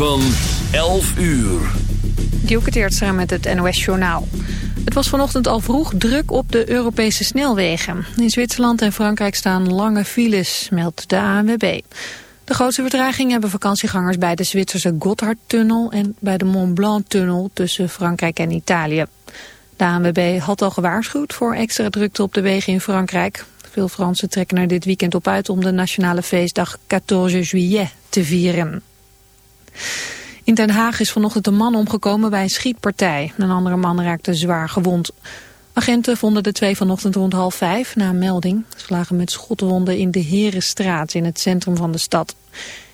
van 11 uur. Dielke Teertstra met het NOS-journaal. Het was vanochtend al vroeg druk op de Europese snelwegen. In Zwitserland en Frankrijk staan lange files, meldt de ANWB. De grootste vertraging hebben vakantiegangers bij de Zwitserse Gotthardtunnel... en bij de Mont Blanc-tunnel tussen Frankrijk en Italië. De ANWB had al gewaarschuwd voor extra drukte op de wegen in Frankrijk. Veel Fransen trekken er dit weekend op uit om de nationale feestdag 14 juillet te vieren. In Den Haag is vanochtend een man omgekomen bij een schietpartij. Een andere man raakte zwaar gewond. Agenten vonden de twee vanochtend rond half vijf na een melding. Ze lagen met schotwonden in de Herenstraat in het centrum van de stad.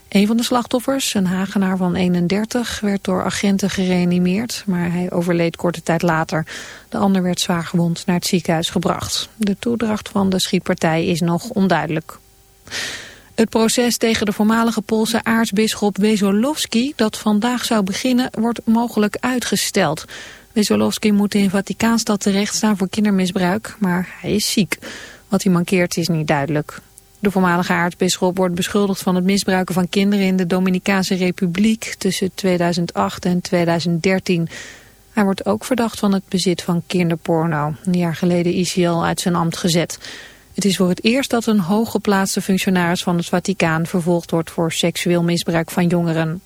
Een van de slachtoffers, een Hagenaar van 31, werd door agenten gereanimeerd, maar hij overleed korte tijd later. De ander werd zwaar gewond naar het ziekenhuis gebracht. De toedracht van de schietpartij is nog onduidelijk. Het proces tegen de voormalige Poolse aartsbisschop Wesolowski, dat vandaag zou beginnen, wordt mogelijk uitgesteld. Wesolowski moet in Vaticaanstad terechtstaan voor kindermisbruik, maar hij is ziek. Wat hij mankeert is niet duidelijk. De voormalige aartsbisschop wordt beschuldigd van het misbruiken van kinderen in de Dominicaanse Republiek tussen 2008 en 2013. Hij wordt ook verdacht van het bezit van kinderporno. Een jaar geleden is hij al uit zijn ambt gezet. Het is voor het eerst dat een hooggeplaatste functionaris van het Vaticaan vervolgd wordt voor seksueel misbruik van jongeren.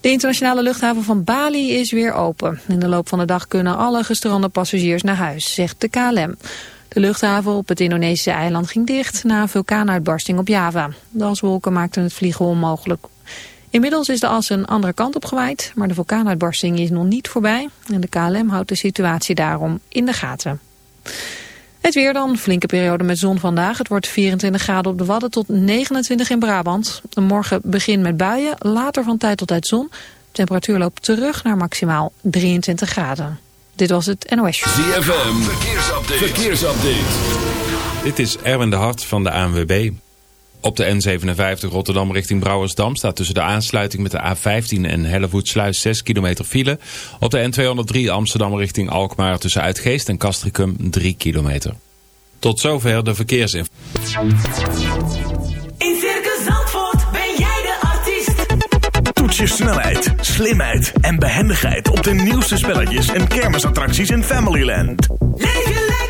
De internationale luchthaven van Bali is weer open. In de loop van de dag kunnen alle gestrande passagiers naar huis, zegt de KLM. De luchthaven op het Indonesische eiland ging dicht na een vulkaanuitbarsting op Java. De aswolken maakten het vliegen onmogelijk. Inmiddels is de as een andere kant op gewaaid, maar de vulkaanuitbarsting is nog niet voorbij. En de KLM houdt de situatie daarom in de gaten. Het weer dan, flinke periode met zon vandaag. Het wordt 24 graden op de Wadden tot 29 in Brabant. Morgen begin met buien, later van tijd tot tijd zon. Temperatuur loopt terug naar maximaal 23 graden. Dit was het NOS Show. ZFM, verkeersupdate. verkeersupdate. Dit is Erwin de Hart van de ANWB. Op de N57 Rotterdam richting Brouwersdam staat tussen de aansluiting met de A15 en Hellevoetsluis 6 kilometer file. Op de N203 Amsterdam richting Alkmaar tussen Uitgeest en Castricum 3 kilometer. Tot zover de verkeersinformatie. In Circus Zandvoort ben jij de artiest. Toets je snelheid, slimheid en behendigheid op de nieuwste spelletjes en kermisattracties in Familyland. Leef je lekker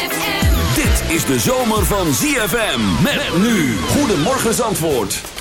Is de zomer van ZFM. Met nu. Goedemorgen Zandvoort.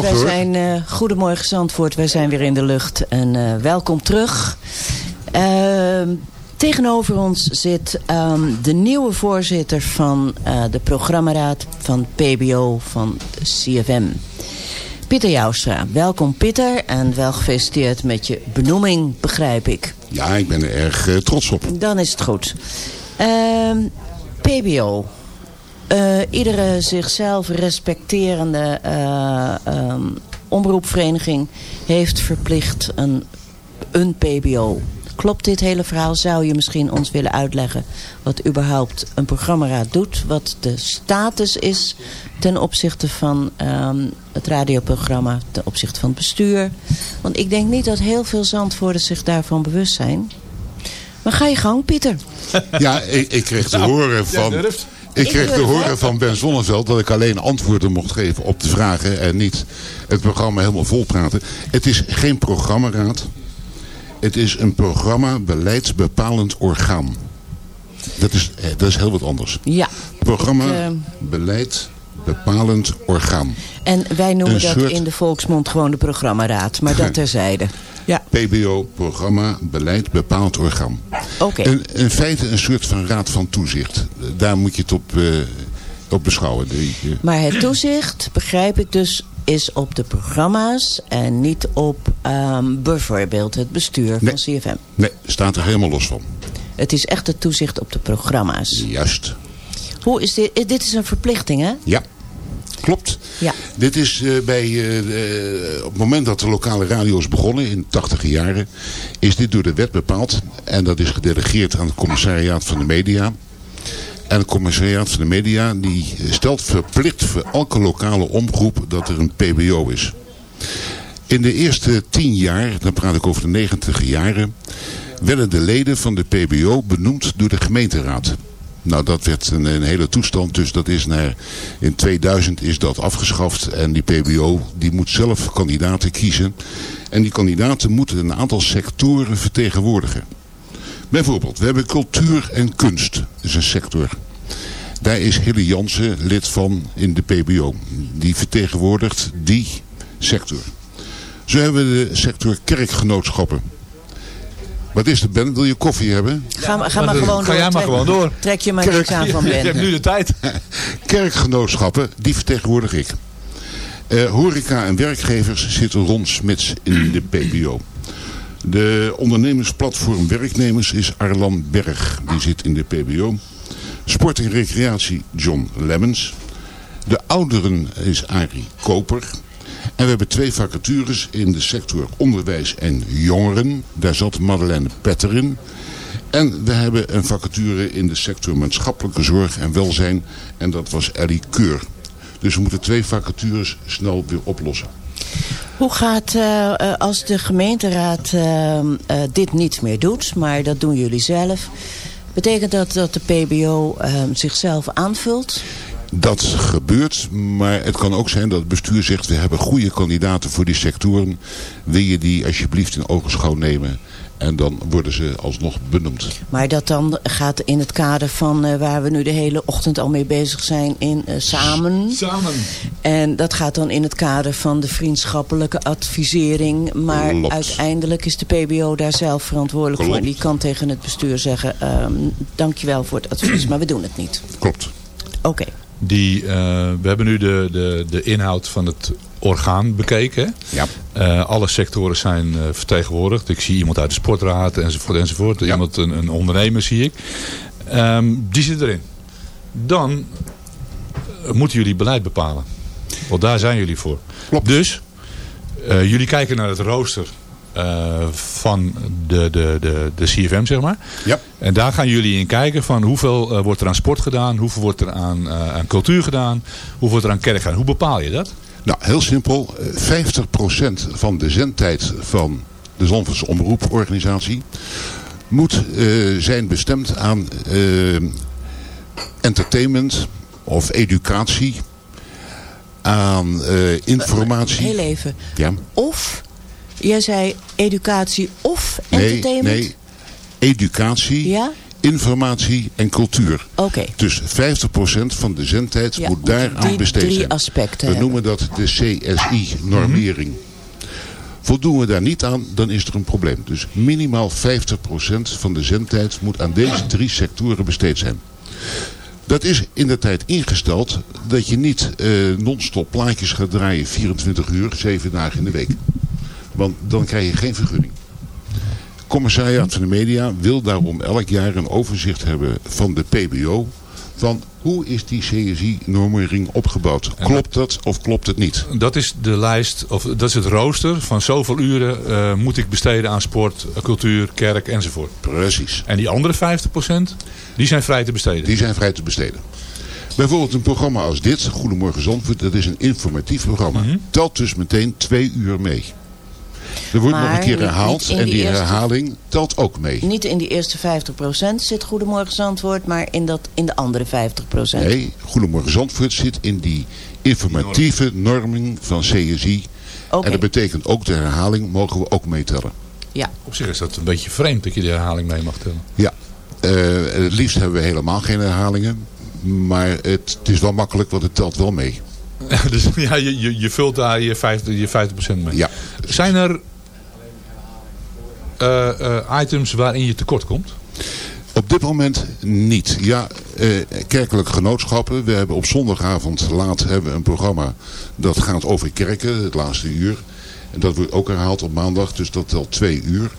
Gekocht, Wij hoor. zijn, eh, goedemorgen Zandvoort. Wij zijn weer in de lucht. En eh, welkom terug. Ehm, tegenover ons zit ehm, de nieuwe voorzitter van eh, de programmaraad van PBO van CFM. Pieter Joustra. Welkom Pieter en wel gefeliciteerd met je benoeming, begrijp ik. Ja, ik ben er erg trots op. Dan is het goed. Ehm, PBO. Eh, iedere zichzelf respecterende eh, ehm, omroepvereniging heeft verplicht een, een PBO. Klopt dit hele verhaal? Zou je misschien ons willen uitleggen wat überhaupt een programmaraad doet? Wat de status is ten opzichte van ehm, het radioprogramma, ten opzichte van het bestuur? Want ik denk niet dat heel veel Zandvoorten zich daarvan bewust zijn. Maar ga je gang, Pieter. Ja, ik, ik kreeg te horen van... Ik kreeg te horen van Ben Zonneveld dat ik alleen antwoorden mocht geven op de vragen en niet het programma helemaal volpraten. Het is geen programmaraad. Het is een programma beleidsbepalend orgaan. Dat is, eh, dat is heel wat anders. Ja. Programma Ik, eh, beleid bepalend orgaan. En wij noemen Een dat soort- in de volksmond gewoon de programmaraad. Maar dat terzijde. Ja, PBO, programma, beleid, bepaald orgaan. oké. In, in feite een soort van raad van toezicht. Daar moet je het op, eh, op beschouwen. Maar het toezicht, begrijp ik dus, is op de programma's en niet op ehm, bijvoorbeeld het bestuur Nee. van CFM. nee, staat er helemaal los van. Het is echt het toezicht op de programma's. Juist. Hoe is dit? eh, Dit is een verplichting, hè? Ja, klopt. Ja. Dit is eh, bij, eh, eh, op het moment dat de lokale radio's begonnen, in de tachtige jaren, is dit door de wet bepaald. En dat is gedelegeerd aan het commissariaat van de media. En het commissariaat van de media die stelt verplicht voor elke lokale omroep dat er een PBO is. In de eerste tien jaar, dan praat ik over de negentig jaren, werden de leden van de PBO benoemd door de gemeenteraad. Nou, dat werd een, een hele toestand, dus dat is naar, in 2000 is dat afgeschaft en die PBO die moet zelf kandidaten kiezen. En die kandidaten moeten een aantal sectoren vertegenwoordigen. Bijvoorbeeld, we hebben cultuur en kunst, dat is een sector. Daar is Hille Jansen lid van in de PBO. Die vertegenwoordigt die sector. Zo hebben we de sector kerkgenootschappen. Wat is het, Ben? Wil je koffie hebben? Ga, maar- ga maar Maar gewoon ga door. jij maar Trek- gewoon door. Trek je maar niks aan van Je hebt Ben. nu de tijd. Kerkgenootschappen, die vertegenwoordig ik. Eh, horeca en werkgevers zitten rond Smits in de PBO. De ondernemersplatform Werknemers is Arlan Berg, die zit in de PBO. Sport en recreatie John Lemmens. De ouderen is Arie Koper. En we hebben twee vacatures in de sector onderwijs en jongeren. Daar zat Madeleine Petter in. En we hebben een vacature in de sector maatschappelijke zorg en welzijn. En dat was Ellie Keur. Dus we moeten twee vacatures snel weer oplossen. Hoe gaat, eh, als de gemeenteraad eh, dit niet meer doet, maar dat doen jullie zelf. Betekent dat dat de PBO zichzelf aanvult? Dat gebeurt, maar het kan ook zijn dat het bestuur zegt... we hebben goede kandidaten voor die sectoren. Wil je die alsjeblieft in ogenschouw nemen? En dan worden ze alsnog benoemd. Maar dat dan gaat in het kader van eh, waar we nu de hele ochtend al mee bezig zijn in eh, samen. Samen. En dat gaat dan in het kader van de vriendschappelijke advisering. Maar Klopt. uiteindelijk is de PBO daar zelf verantwoordelijk voor. En die kan tegen het bestuur zeggen, ehm, dankjewel voor het advies, maar we doen het niet. Klopt. Oké. Die, eh, we hebben nu de, de, de inhoud van het orgaan bekeken. Ja. Eh, alle sectoren zijn eh, vertegenwoordigd. Ik zie iemand uit de sportraad enzovoort enzovoort. Ja. Iemand, een, een ondernemer zie ik. Ehm, die zit erin. Dan moeten jullie beleid bepalen. Want daar zijn jullie voor. Klopt. Dus jullie kijken naar het rooster eh, van de, de, de, de CFM zeg maar. Ja. En daar gaan jullie in kijken van hoeveel eh, wordt er aan sport gedaan, hoeveel wordt er aan, eh, aan cultuur gedaan, hoeveel wordt er aan kerk gedaan. Hoe bepaal je dat? Nou, heel simpel. Eh, 50% van de zendtijd van de Zandvoortse Omroeporganisatie moet eh, zijn bestemd aan eh, entertainment of educatie, aan eh, informatie. Heel even. Ja, Of Jij zei educatie of Nee, entertainment? nee. Educatie, Ja? informatie en cultuur. Oké. Dus 50% van de zendtijd Ja, moet daar aan die besteed drie zijn. aspecten We hebben. noemen dat de CSI-normering. Voldoen we daar niet aan, dan is er een probleem. Dus minimaal 50% van de zendtijd moet aan deze drie sectoren besteed zijn. Dat is in de tijd ingesteld dat je niet eh, non-stop plaatjes gaat draaien 24 uur, 7 dagen in de week. Want dan krijg je geen vergunning. Commissariaat van de Media wil daarom elk jaar een overzicht hebben van de PBO. Van hoe is die CSI-normering opgebouwd? Klopt dat of klopt het niet? Dat is de lijst, of dat is het rooster van zoveel uren eh, moet ik besteden aan sport, cultuur, kerk enzovoort. Precies. En die andere 50%, die zijn vrij te besteden. Die zijn vrij te besteden. Bijvoorbeeld een programma als dit, Goedemorgen Zandvoort, dat is een informatief programma. Mhm. Telt dus meteen twee uur mee. Er wordt nog een keer herhaald en die die eerste- herhaling telt ook mee. Niet in die eerste 50% zit Goedemorgen Zandvoort, maar in, dat, in de andere 50%. Nee, Goedemorgen Zandvoort zit in die informatieve norming van CSI. En dat betekent ook de herhaling mogen we ook meetellen. Ja. Op zich is dat een beetje vreemd dat je de herhaling mee mag tellen. Ja, Eh, het liefst hebben we helemaal geen herhalingen. Maar het, het is wel makkelijk, want het telt wel mee. dus ja, je, je, je vult daar je 50%, je 50 mee. Ja. Zijn er eh, eh, items waarin je tekort komt? Op dit moment niet. Ja, eh, kerkelijke genootschappen. We hebben op zondagavond laat hebben we een programma dat gaat over kerken, het laatste uur. En dat wordt ook herhaald op maandag, dus dat telt twee uur.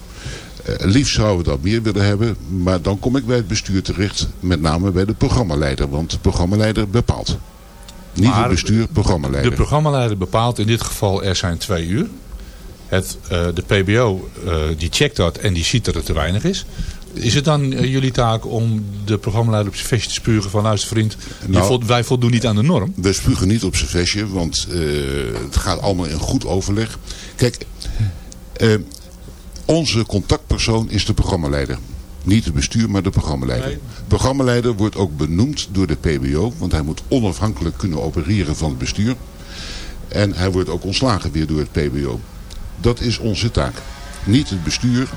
Eh, liefst zouden we dat meer willen hebben, maar dan kom ik bij het bestuur terecht, met name bij de programmaleider, want de programmaleider bepaalt. Niet Maar het bestuur, programmaleider. De programmaleider bepaalt in dit geval er zijn twee uur. Het, eh, de PBO eh, die checkt dat en die ziet dat het te weinig is. Is het dan eh, jullie taak om de programmaleider op zijn vestje te spugen van luister vriend, Nou- wij voldoen niet aan de norm? We spugen niet op zijn vestje, want het gaat allemaal in goed overleg. Kijk, onze contactpersoon is de programmaleider. Niet het bestuur, maar de programmaleider. Nee. De programmaleider wordt ook benoemd door de PBO, want hij moet onafhankelijk kunnen opereren van het bestuur. En hij wordt ook ontslagen weer door het PBO. Dat is onze taak. Niet het bestuur.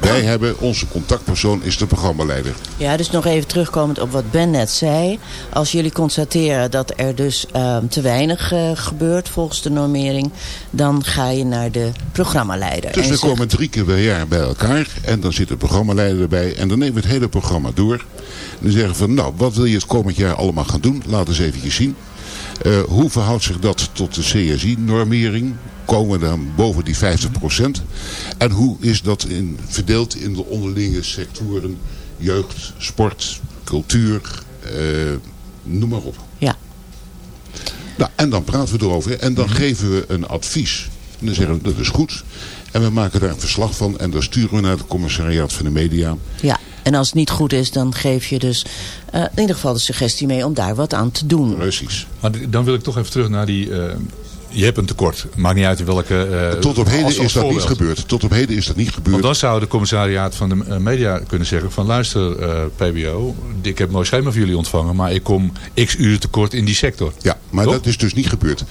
Wij hebben, onze contactpersoon is de programmaleider. Ja, dus nog even terugkomend op wat Ben net zei. Als jullie constateren dat er dus ehm, te weinig eh, gebeurt volgens de normering... dan ga je naar de programmaleider. Dus we zegt- komen drie keer per jaar bij elkaar. En dan zit de programmaleider erbij. En dan nemen we het hele programma door. En dan zeggen we van, nou, wat wil je het komend jaar allemaal gaan doen? Laat eens even zien. Eh, hoe verhoudt zich dat tot de CSI-normering? Komen we dan boven die 50%? En hoe is dat in, verdeeld in de onderlinge sectoren? Jeugd, sport, cultuur, eh, noem maar op. Ja. Nou, en dan praten we erover en dan geven we een advies. En dan zeggen we, dat is goed. En we maken daar een verslag van en dan sturen we naar het commissariaat van de media. Ja, en als het niet goed is, dan geef je dus eh, in ieder geval de suggestie mee om daar wat aan te doen. Precies. Maar dan wil ik toch even terug naar die... eh, je hebt een tekort. Maakt niet uit in welke... eh, Tot op heden als- als is dat niet gebeurd. Tot op heden is dat niet gebeurd. Want dan zou de commissariaat van de media kunnen zeggen van luister eh, PBO, ik heb een mooi schema voor jullie ontvangen, maar ik kom x uur tekort in die sector. Ja, maar Toch? dat is dus niet gebeurd.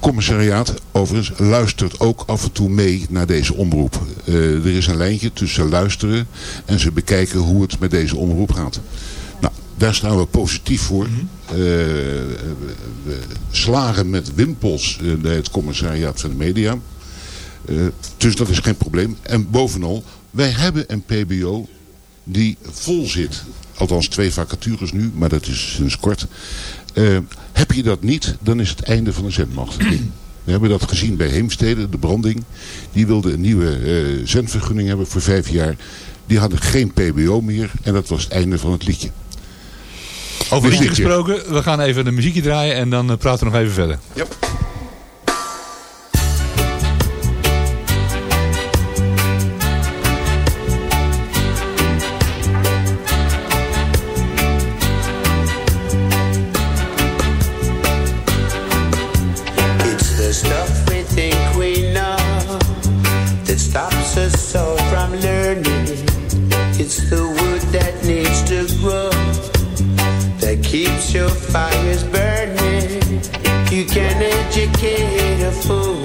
Commissariaat overigens luistert ook af en toe mee naar deze omroep. Eh, er is een lijntje tussen luisteren en ze bekijken hoe het met deze omroep gaat. Nou, daar staan we positief voor. Eh, we, we slagen met wimpels bij het commissariaat van de media. Dus dat is geen probleem. En bovenal, wij hebben een PBO die vol zit. Althans twee vacatures nu, maar dat is sinds kort. Eh, heb je dat niet, dan is het einde van de zendmachtiging. We hebben dat gezien bij Heemstede, de branding. Die wilde een nieuwe eh, zendvergunning hebben voor vijf jaar. Die hadden geen PBO meer en dat was het einde van het liedje. Over liedje gesproken, we gaan even een muziekje draaien en dan eh, praten we nog even verder. It's keeps your fires burning. You can educate a fool.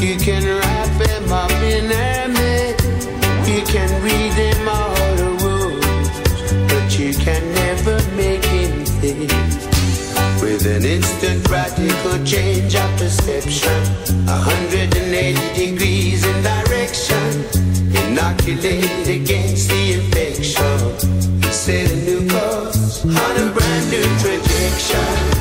You can wrap him up in a myth. You can read him all the rules, but you can never make him think. With an instant radical change of perception, 180 degrees in direction, inoculate against the infection. Sitting on a brand new trajectory.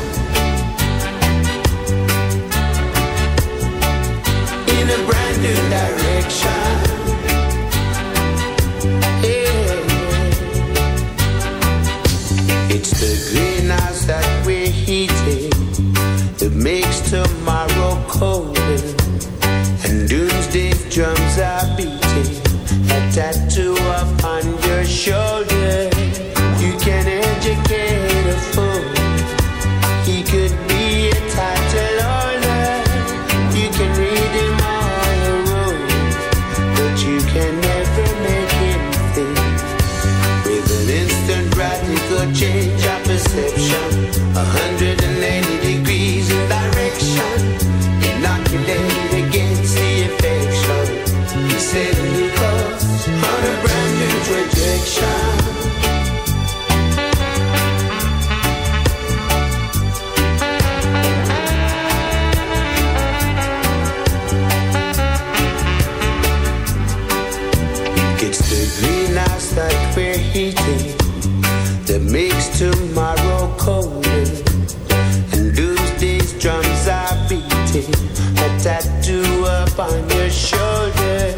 Upon your shoulder.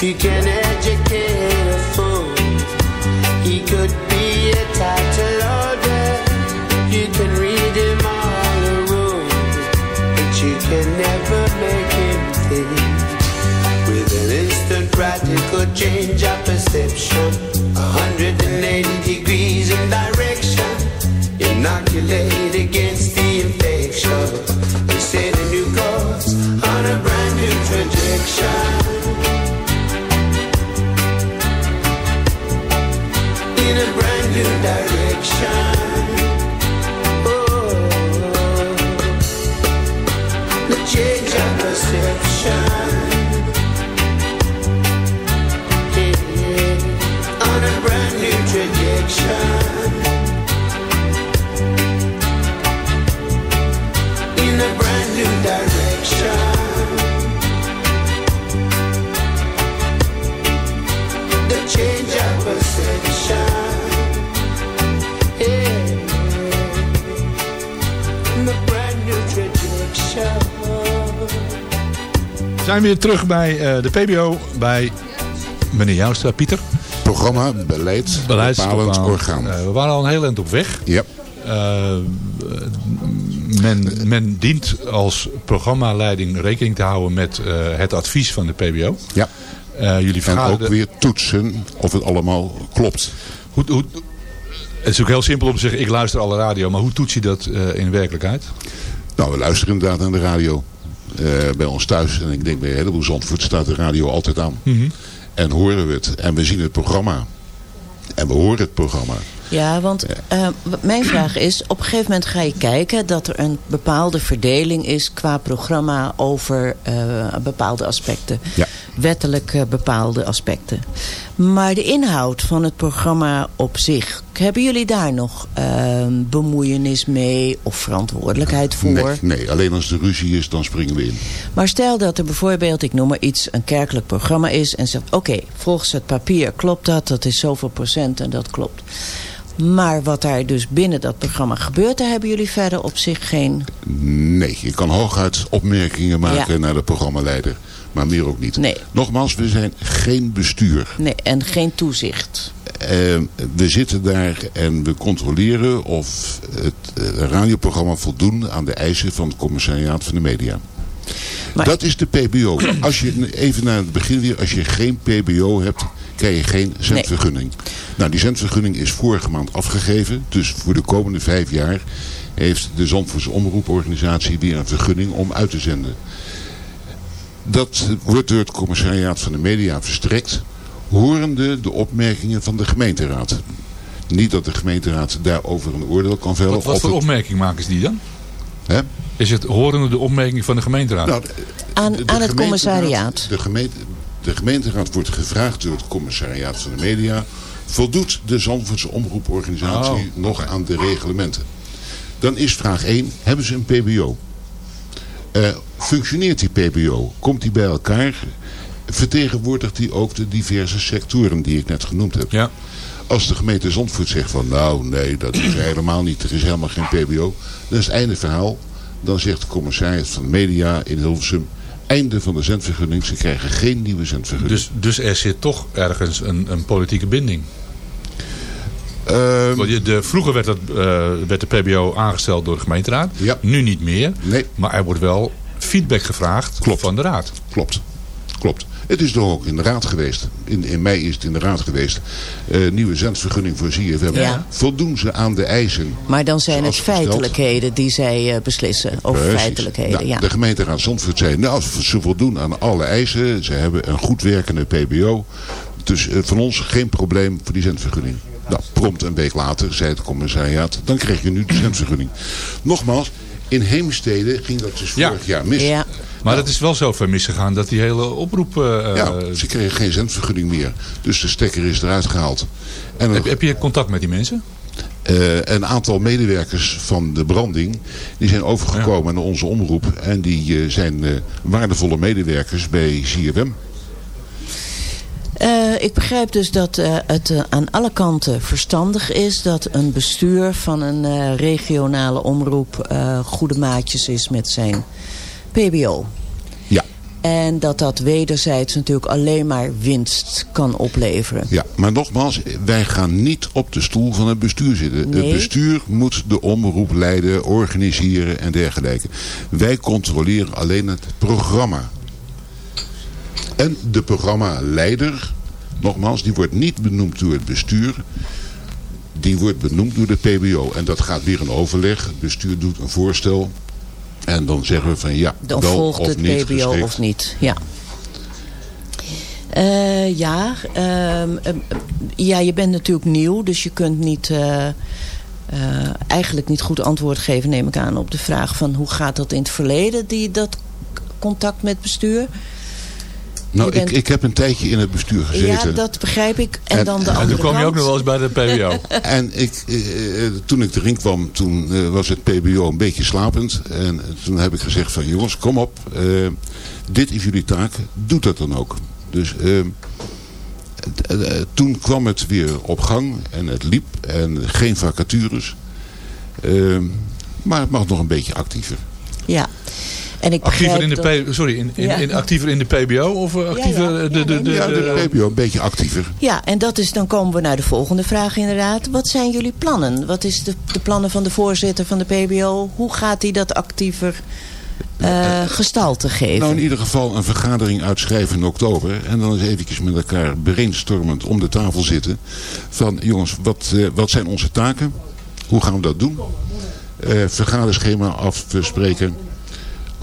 You can zijn weer terug bij eh, de PBO, bij meneer Joustra, Pieter. Programma, beleid, bepalend orgaan. Eh, we waren al een heel eind op weg. Ja. Eh, men, men dient als programmaleiding rekening te houden met het advies van de PBO. Ja. Jullie En ook weer toetsen of het allemaal klopt. Hoe, hoe, het is ook heel simpel om te zeggen, ik luister alle radio. Maar hoe toets je dat in werkelijkheid? Nou, we luisteren inderdaad naar de radio. Eh, bij ons thuis, en ik denk bij een heleboel Zandvoort, staat de radio altijd aan. En horen we het. En we zien het programma. En we horen het programma. Ja, want eh, mijn vraag is, op een gegeven moment ga je kijken dat er een bepaalde verdeling is qua programma over eh, bepaalde aspecten. Ja. Wettelijk eh, bepaalde aspecten. Maar de inhoud van het programma op zich, hebben jullie daar nog eh, bemoeienis mee of verantwoordelijkheid voor? Nee, nee, alleen als er ruzie is, dan springen we in. Maar stel dat er bijvoorbeeld, ik noem maar iets, een kerkelijk programma is en zegt, oké, volgens het papier klopt dat, dat is zoveel procent en dat klopt. Maar wat daar dus binnen dat programma gebeurt, daar hebben jullie verder op zich geen... Nee, je kan hooguit opmerkingen maken Ja. naar de programmaleider. Maar meer ook niet. Nee. Nogmaals, we zijn geen bestuur. Nee, en geen toezicht. Eh, we zitten daar en we controleren of het eh, radioprogramma voldoen aan de eisen van het commissariaat van de media. Maar- Dat is de PBO. Als je, even naar het begin weer, als je geen PBO hebt, krijg je geen zendvergunning. Nou, die zendvergunning is vorige maand afgegeven. Dus voor de komende vijf jaar heeft de Zandvoortse Omroeporganisatie weer een vergunning om uit te zenden. Dat wordt door het commissariaat van de media verstrekt, horende de opmerkingen van de gemeenteraad. Niet dat de gemeenteraad daarover een oordeel kan vellen. Wat, wat of voor het- opmerking maken ze die dan? Hè? Is het horende de opmerking van de gemeenteraad? Nou, Aan, de- de aan het commissariaat. De, gemeente, de gemeenteraad wordt gevraagd door het commissariaat van de media. Voldoet de Zandvoortse omroeporganisatie Oh, nog aan de reglementen? Dan is vraag 1, hebben ze een PBO? Eh, functioneert die PBO? Komt die bij elkaar? Vertegenwoordigt die ook de diverse sectoren die ik net genoemd heb? Ja. Als de gemeente Zandvoort zegt van nou nee, dat is helemaal niet. Er is helemaal geen PBO. Dan is het einde verhaal. Dan zegt de commissaris van de media in Hilversum. Einde van de zendvergunning. Ze krijgen geen nieuwe zendvergunning. Dus, dus er zit toch ergens een, een politieke binding. Ehm, de, vroeger werd, dat, eh, werd de PBO aangesteld door de gemeenteraad. Ja. Nu niet meer. Nee. Maar er wordt wel feedback gevraagd Klopt. van de raad. Klopt. Klopt. Het is toch ook in de raad geweest. In, in mei is het in de raad geweest. Eh, nieuwe zendvergunning voor ZFM. Ja. Voldoen ze aan de eisen? Maar dan zijn het feitelijkheden die zij eh, beslissen. Over Precies. feitelijkheden, Nou, ja. De gemeenteraad Zandvoort zei, nou, ze voldoen aan alle eisen. Ze hebben een goed werkende PBO. Dus van ons geen probleem voor die zendvergunning. Nou, prompt een week later zei het commissariaat, dan krijg je nu de zendvergunning. Nogmaals, in Heemstede ging dat dus Ja. vorig jaar mis. Ja. Maar het is wel zo ver misgegaan dat die hele oproep... eh, Ja, ze kregen geen zendvergunning meer. Dus de stekker is eruit gehaald. En heb, je contact met die mensen? eh, een aantal medewerkers van de branding... die zijn overgekomen naar onze omroep. En die eh, zijn eh, waardevolle medewerkers bij ZFM. Eh, ik begrijp dus dat eh, het eh, aan alle kanten verstandig is dat een bestuur van een regionale omroep goede maatjes is met zijn PBO. Ja. En dat dat wederzijds natuurlijk alleen maar winst kan opleveren. Ja, maar nogmaals, wij gaan niet op de stoel van het bestuur zitten. Nee. Het bestuur moet de omroep leiden, organiseren en dergelijke. Wij controleren alleen het programma. En de programmaleider, nogmaals, die wordt niet benoemd door het bestuur. Die wordt benoemd door de PBO. En dat gaat weer een overleg. Het bestuur doet een voorstel. En dan zeggen we van ja, Dan wel volgt of het niet PBO geschikt. of niet. Ja. Eh, ja, ehm, ehm, ja, je bent natuurlijk nieuw, dus je kunt niet, eh, eh, eigenlijk niet goed antwoord geven, neem ik aan, op de vraag van hoe gaat dat in het verleden, die, dat contact met bestuur. Nou, bent- ik, ik heb een tijdje in het bestuur gezeten. Ja, dat begrijp ik. En, En- dan de en En andere toen kwam je ook nog wel eens bij de PBO. En ik, eh, eh, toen ik erin kwam, toen eh, was het PBO een beetje slapend. En toen heb ik gezegd van jongens, kom op. eh, dit is jullie taak. Doe dat dan ook. Dus eh, eh, eh, toen kwam het weer op gang. En het liep. En geen vacatures. Eh, maar het mag nog een beetje actiever. Ja. En ik Actiever in de, dat- sorry, in, in, Ja. in, actiever in de PBO of actiever ja. de, de, de, ja, de de- PBO een beetje actiever. Ja, en dat is, dan komen we naar de volgende vraag inderdaad. Wat zijn jullie plannen? Wat is de, de plannen van de voorzitter van de PBO? Hoe gaat hij dat actiever eh, gestalte geven? Nou, in ieder geval een vergadering uitschrijven in oktober. En dan eens eventjes met elkaar brainstormend om de tafel zitten. Van jongens, wat, eh, wat zijn onze taken? Hoe gaan we dat doen? Eh vergaderschema afspreken.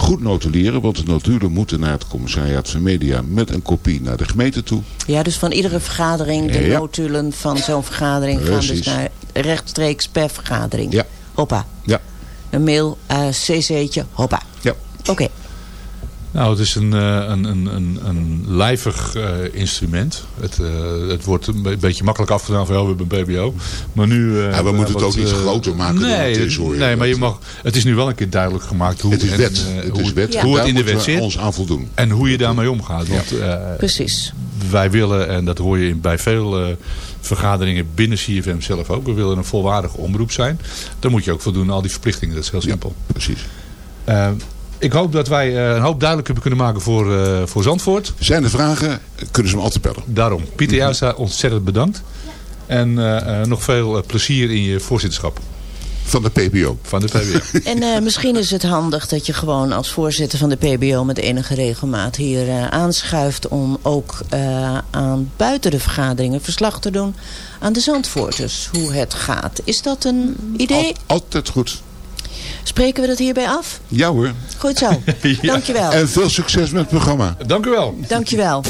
Goed notuleren, want de notulen moeten naar het commissariaat van media met een kopie naar de gemeente toe. Ja, dus van iedere vergadering, de Ja. notulen van zo'n vergadering gaan dus naar rechtstreeks per vergadering. Ja. Hoppa. Ja, Een mail, eh cc'tje, hoppa. ja. Oké. Nou, het is een, eh, een, een, een, een lijvig eh, instrument. Het, eh, het wordt een be- beetje makkelijk afgedaan van ja, we hebben een PBO. Maar nu... eh, Ja, we moeten het ook niet eh, groter maken dan nee, het is, hoor. Nee, maar je mag, het is nu wel een keer duidelijk gemaakt hoe, Het is en, wet. het is wet. Ja. hoe het Daar in de moeten wet we zit. ons aan voldoen. En hoe je daarmee omgaat. Want eh, Precies. wij willen, en dat hoor je in- bij veel eh, vergaderingen binnen CFM zelf ook. We willen een volwaardige omroep zijn. Dan moet je ook voldoen aan al die verplichtingen. Dat is heel simpel. Precies. Ik hoop dat wij eh, een hoop duidelijk hebben kunnen maken voor, eh, voor Zandvoort. Zijn er vragen? Kunnen ze me altijd bellen. Daarom, Pieter Jouwstra, ontzettend bedankt. En eh, eh, nog veel plezier in je voorzitterschap Van de PBO. van de PBO. En eh, misschien is het handig dat je gewoon als voorzitter van de PBO met enige regelmaat hier eh, aanschuift om ook eh, aan buiten de vergaderingen verslag te doen aan de Zandvoorters hoe het gaat. Is dat een idee? Al- altijd goed. Spreken we dat hierbij af? Ja hoor. Goed zo. Dankjewel. En veel succes met het programma. Dank u wel. Dankjewel.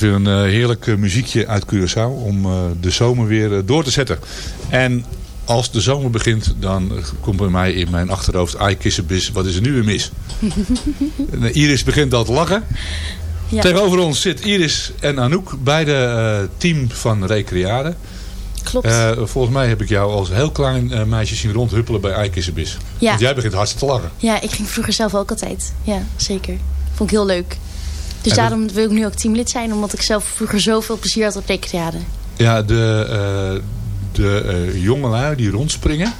Was weer een eh, heerlijk eh, muziekje uit Curaçao om eh, de zomer weer door te zetten. En als de zomer begint, dan komt bij mij in mijn achterhoofd... Ai, kissenbis, wat is er nu weer mis? En, Iris begint al te lachen. Ja. Tegenover ons zit Iris en Anouk, beide team van Recreade. Klopt. Volgens mij heb ik jou als heel klein meisje zien rondhuppelen bij Eikissenbis. Ja. Want jij begint hartstikke te lachen. Ja, ik ging vroeger zelf ook altijd. Ja, zeker. Vond ik heel leuk. Dus En daarom wil ik nu ook teamlid zijn. Omdat ik zelf vroeger zoveel plezier had op recreade. Ja, de, eh, de eh, jongelui die rondspringen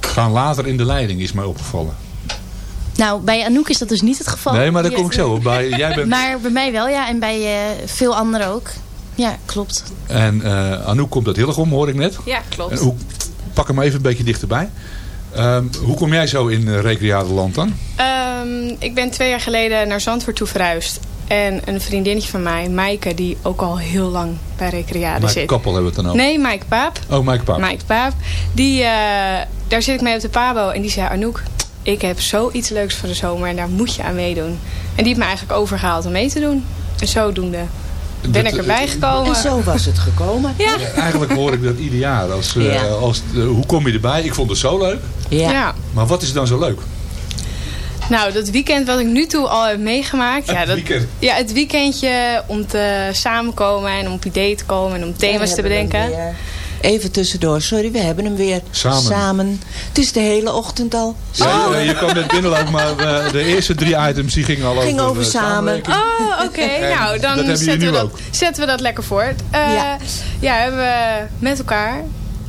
gaan later in de leiding, is mij opgevallen. Nou, bij Anouk is dat dus niet het geval. Nee, maar daar kom ik zo op. Bij, jij bent, Maar bij mij wel, ja. En bij eh, veel anderen ook. Ja, klopt. en eh Anouk komt uit Hillegom, hoor ik net. Ja, klopt. En hoe, pak hem even een beetje dichterbij. Ehm, hoe kom jij zo in uh, Recreadeland dan? Ehm, ik ben twee jaar geleden naar Zandvoort toe verhuisd. En een vriendinnetje van mij, Maaike, die ook al heel lang bij Recreade Mike zit. Kappel hebben we het dan over. Nee, Maaike Paap. Oh, Mike Paap. Maaike Paap. Die, eh, daar zit ik mee op de Pabo. En die zei, Anouk, ik heb zoiets leuks voor de zomer. En daar moet je aan meedoen. En die heeft me eigenlijk overgehaald om mee te doen. En zodoende ben Dat, ik erbij gekomen. En zo was het gekomen. Ja. Eigenlijk hoor ik dat ieder jaar. Als, eh, Ja. als, eh, hoe kom je erbij? Ik vond het zo leuk. Ja. ja. Maar wat is er dan zo leuk? Nou, dat weekend wat ik nu toe al heb meegemaakt. ja, Het dat, weekend. Ja, het weekendje om te samenkomen en om op ideeën te komen en om thema's te bedenken. Even tussendoor, sorry, we hebben hem weer Samen. Het is de hele ochtend al. Ja, je, je kwam net binnenlopen, maar eh, de eerste drie items die gingen al Ging over, over eh, samen. Oh, oké. Nou, dat dan zetten we, dat, zetten we dat lekker voort. Eh, Ja. ja. hebben we met elkaar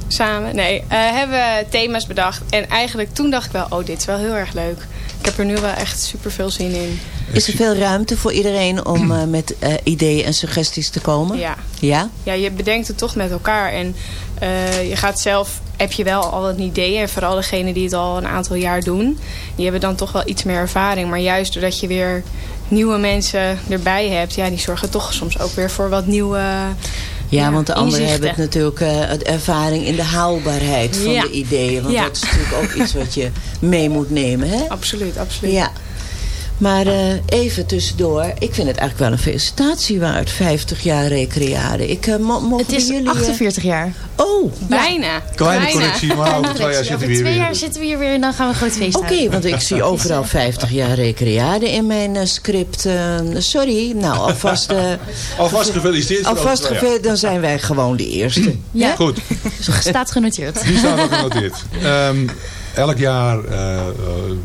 samen, nee, eh, hebben we thema's bedacht. En eigenlijk toen dacht ik wel, oh, dit is wel heel erg leuk. Ik heb er nu wel echt super veel zin in. Is er veel ruimte voor iedereen om eh, met eh, ideeën en suggesties te komen? Ja. Ja? Ja, je bedenkt het toch met elkaar. En eh, je gaat zelf, heb je wel al een idee. En vooral degenen die het al een aantal jaar doen. Die hebben dan toch wel iets meer ervaring. Maar juist doordat je weer nieuwe mensen erbij hebt. Ja, die zorgen toch soms ook weer voor wat nieuwe Ja, want de anderen inzichten. hebben het natuurlijk het ervaring in de haalbaarheid van de ideeën. Want dat is natuurlijk ook iets wat je mee moet nemen. Hè? Absoluut, absoluut. Ja. Maar eh, even tussendoor. Ik vind het eigenlijk wel een felicitatie waard. 50 jaar recreade. Ik, eh, mo- mogen Het is jullie... eh, 48 jaar. Oh, Bijna. Kleine Bijna. correctie, maar over twee jaar zitten we hier twee weer. jaar zitten we hier weer en dan gaan we een groot feest Oké, want ik zie overal 50 jaar recreade in mijn eh, script. Eh, sorry, nou alvast... eh, Alvast gefeliciteerd. alvast twee gefeliciteerd, dan zijn wij gewoon de eerste. Ja, Goed, staat genoteerd. die staan ook genoteerd. Ehm, elk jaar eh, eh,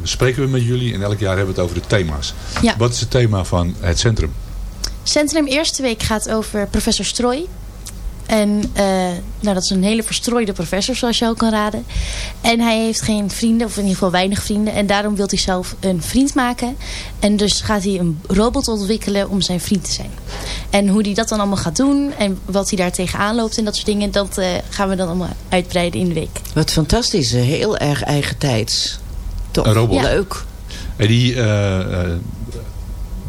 spreken we met jullie en elk jaar hebben we het over de thema's. Ja. Wat is het thema van het centrum? Centrum eerste week gaat over professor Strooi. En eh, nou, dat is een hele verstrooide professor, zoals je ook kan raden. En hij heeft geen vrienden, of in ieder geval weinig vrienden. En daarom wil hij zelf een vriend maken. En dus gaat hij een robot ontwikkelen om zijn vriend te zijn. En hoe hij dat dan allemaal gaat doen en wat hij daar tegenaan loopt en dat soort dingen... dat eh, gaan we dan allemaal uitbreiden in de week. Wat fantastisch, heel erg eigentijds. Toch, Een robot. Ja. leuk. En die, eh,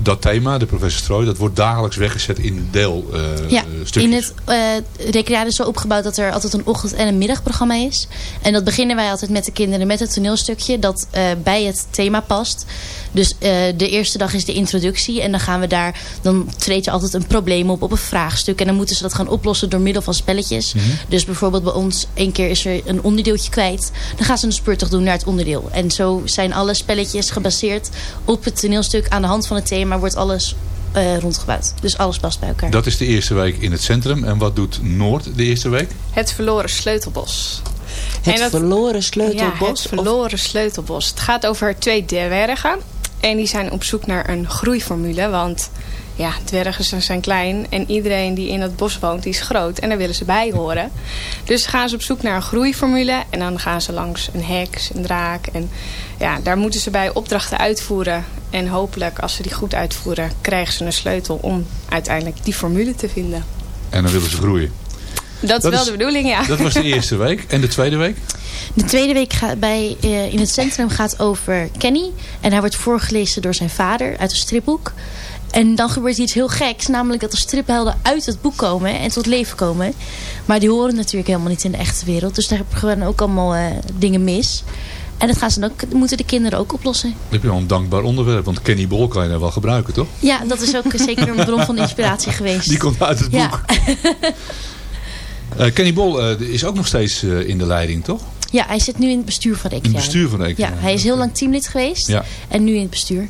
dat thema, de professor Strooi, dat wordt dagelijks weggezet in deel eh, Ja, stukjes. in het uh, is zo opgebouwd dat er altijd een ochtend- en een middagprogramma is. En dat beginnen wij altijd met de kinderen met het toneelstukje dat uh, bij het thema past. Dus uh, de eerste dag is de introductie en dan gaan we daar, dan treedt er altijd een probleem op, op een vraagstuk. En dan moeten ze dat gaan oplossen door middel van spelletjes. Mhm. Mm -hmm. Dus bijvoorbeeld bij ons, één keer is er een onderdeeltje kwijt. Dan gaan ze een speurtocht doen naar het onderdeel. En zo zijn alle spelletjes gebaseerd op het toneelstuk. Aan de hand van het thema wordt alles uh, rondgebouwd. Dus alles past bij elkaar. Dat is de eerste week in het centrum. En wat doet Noord de eerste week? Het verloren sleutelbos. Het dat, verloren sleutelbos? Ja, het verloren of? sleutelbos. Het gaat over twee dwergen. En die zijn op zoek naar een groeiformule. Want ja, dwergen zijn klein. En iedereen die in het bos woont, die is groot. En daar willen ze bij horen. Dus gaan ze op zoek naar een groeiformule. En dan gaan ze langs een heks, een draak. En ja, daar moeten ze bij opdrachten uitvoeren. En hopelijk, als ze die goed uitvoeren, krijgen ze een sleutel om uiteindelijk die formule te vinden. En dan willen ze groeien. Dat is wel is, de bedoeling, ja. Dat was de eerste week. En de tweede week? De tweede week gaat bij, uh, in het centrum gaat over Kenny. En hij wordt voorgelezen door zijn vader uit een stripboek. En dan gebeurt iets heel geks. Namelijk dat de striphelden uit het boek komen en tot leven komen. Maar die horen natuurlijk helemaal niet in de echte wereld. Dus daar gaan ook allemaal uh, dingen mis. En dat gaan ze dan ook, moeten de kinderen ook oplossen. Dan heb je wel een dankbaar onderwerp. Want Kenny Bol kan je daar wel gebruiken, toch? Ja, dat is ook zeker een bron van inspiratie geweest. Die komt uit het Ja. boek. Eh, Kenny Bol eh, is ook nog steeds eh, in de leiding, toch? Ja, hij zit nu in het bestuur van In het bestuur van Ja, Rekenjaar. hij is heel lang teamlid geweest. Ja. En nu in het bestuur.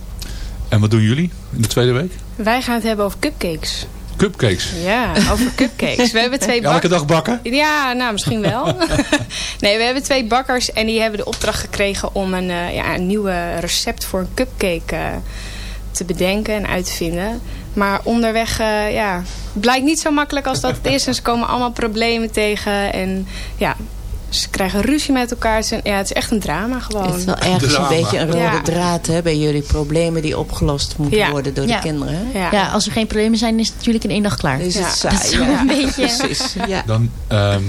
En wat doen jullie in de tweede week? Wij gaan het hebben over cupcakes. Cupcakes. Ja, over cupcakes. We hebben twee Elke bakkers. dag bakken? Ja, nou misschien wel. nee, we hebben twee bakkers en die hebben de opdracht gekregen om een, eh, ja, een nieuwe recept voor een cupcake eh, te bedenken en uit te vinden. Maar onderweg, eh, ja, blijkt niet zo makkelijk als dat het is. En ze komen allemaal problemen tegen. En ja, ze krijgen ruzie met elkaar. Het is, een- ja, het is echt een drama gewoon. Het is wel ergens Drama. een beetje een rode Ja. draad hè, bij jullie problemen die opgelost moeten Ja. worden door Ja. de kinderen. Hè? Ja. Ja. als er geen problemen zijn, is het natuurlijk in één dag klaar. Ja, het dat is saai, wel ja. een beetje... Precies. Ja. Dan, ehm,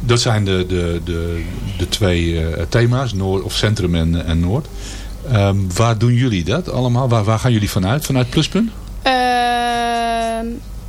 dat zijn de, de, de, de twee eh, thema's, Noord, of Centrum en, en Noord. Ehm, waar doen jullie dat allemaal? Waar, waar gaan jullie vanuit? Vanuit Pluspunt? Ehm,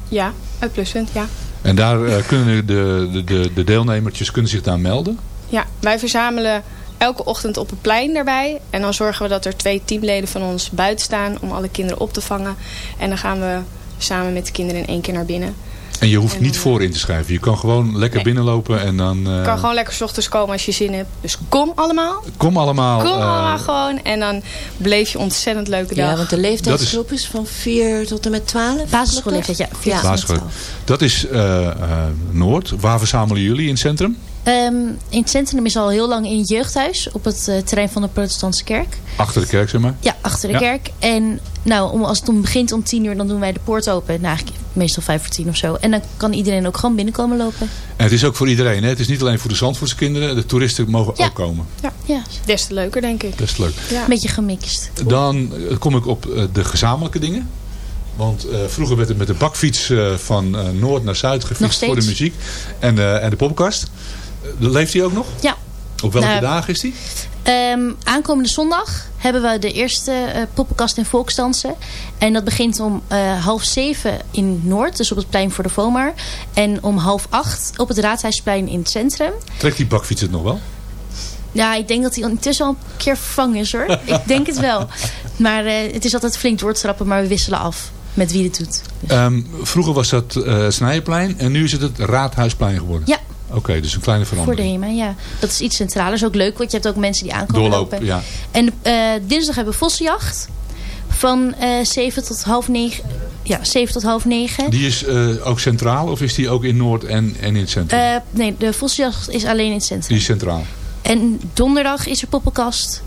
ja, het pluspunt, ja. En daar eh, kunnen de, de, de, de deelnemertjes kunnen zich daar melden? Ja, wij verzamelen elke ochtend op het plein daarbij. En dan zorgen we dat er twee teamleden van ons buiten staan om alle kinderen op te vangen. En dan gaan we samen met de kinderen in één keer naar binnen. En je hoeft En niet voor in te schrijven. Je kan gewoon lekker Nee. binnenlopen en dan... eh, Je kan gewoon lekker 's ochtends komen als je zin hebt. Dus kom allemaal. Kom allemaal. Kom eh, allemaal gewoon. En dan beleef je ontzettend leuke dag. Ja, want de leeftijdsgroep is van 4 tot en met 12. Basisschoolleeftijd, ja. Ja. Ja. basisschool. Dat is eh, eh, Noord. Waar verzamelen jullie in het centrum? Ehm, in het centrum is al heel lang in het jeugdhuis. Op het eh, terrein van de protestantse kerk. Achter de kerk, zeg maar. Ja, achter de Ja. kerk. En nou, om, als het om begint om tien uur, dan doen wij de poort open. Nou, eigenlijk meestal vijf voor tien of zo. En dan kan iedereen ook gewoon binnenkomen lopen. En het is ook voor iedereen. Hè? Het is niet alleen voor de Zandvoortse kinderen. De toeristen mogen Ja. ook komen. Ja, Des te leuker, denk ik. Dat is leuk. Ja. een beetje gemixt. Dan eh, kom ik op eh, de gezamenlijke dingen. Want eh, vroeger werd het met de bakfiets eh, van eh, Noord naar Zuid gefietst voor de muziek. En, eh, en de poppenkast. Eh, leeft die ook nog? Ja. Op welke Nou, dagen is die? Ehm, aankomende zondag hebben we de eerste eh, poppenkast en volksdansen. En dat begint om eh, half zeven in Noord, dus op het plein voor de Vomar. En om half acht op het Raadhuisplein in het centrum. Trekt die bakfiets het nog wel? Ja, ik denk dat hij intussen al een keer vervangen is hoor. ik denk het wel. Maar het is altijd flink doortrappen, maar we wisselen af met wie het doet. Ehm, vroeger was dat Snijenplein en nu is het het Raadhuisplein geworden. Ja. Oké, dus een kleine Voor de verandering. HEMA, ja. Dat is iets centraler. is ook leuk, want je hebt ook mensen die aankomen Doorloop, lopen. ja. En eh, dinsdag hebben we vossenjacht. Van eh 7 tot half 9. Ja, 7 tot half 9. Die is eh, ook centraal of is die ook in Noord en, en in het centrum? Nee, de vossenjacht is alleen in het die centrum. is centraal. En donderdag is er poppenkast.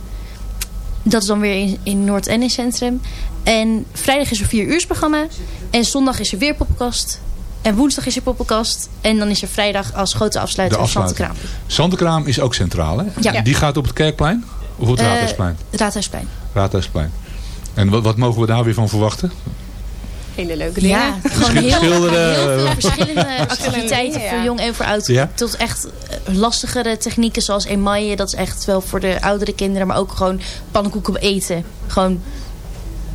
Dat is dan weer in, in Noord en in het centrum. En vrijdag is er vier uursprogramma. En zondag is er weer poppenkast. En woensdag is er poppenkast. En dan is er vrijdag als grote De afsluiter van afsluiting. Zantekraam. Zantekraam is ook centraal, hè? Ja. Die gaat op het Kerkplein of op het Eh, Raadhuisplein? Raadhuisplein. Raadhuisplein. En wat, wat mogen we daar weer van verwachten? Hele leuke dingen. Ja, gewoon heel, schilderen, heel veel eh. verschillende activiteiten ja. voor jong en voor oud. Ja. Tot echt eh, lastigere technieken zoals emaille. Dat is echt wel voor de oudere kinderen. Maar ook gewoon pannenkoeken eten. Gewoon